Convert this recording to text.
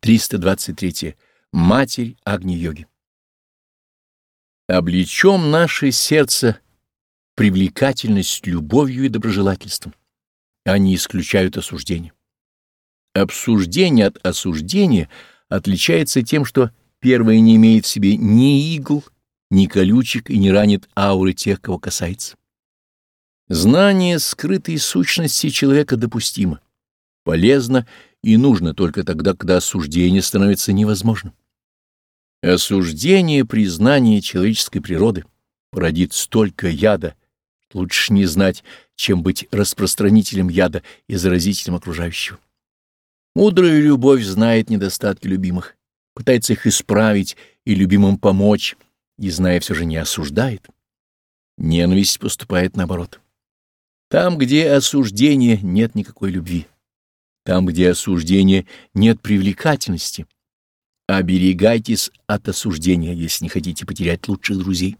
323. Матерь Агни-йоги. Облечем наше сердце привлекательность любовью и доброжелательством. Они исключают осуждение. Обсуждение от осуждения отличается тем, что первое не имеет в себе ни игл, ни колючек и не ранит ауры тех, кого касается. Знание скрытой сущности человека допустимо, полезно и нужно только тогда, когда осуждение становится невозможным. Осуждение признание человеческой природы породит столько яда, лучше не знать, чем быть распространителем яда и заразителем окружающего. Мудрая любовь знает недостатки любимых, пытается их исправить и любимым помочь, и, зная, все же не осуждает. Ненависть поступает наоборот. Там, где осуждение, нет никакой любви. Там, где осуждение, нет привлекательности. Оберегайтесь от осуждения, если не хотите потерять лучших друзей.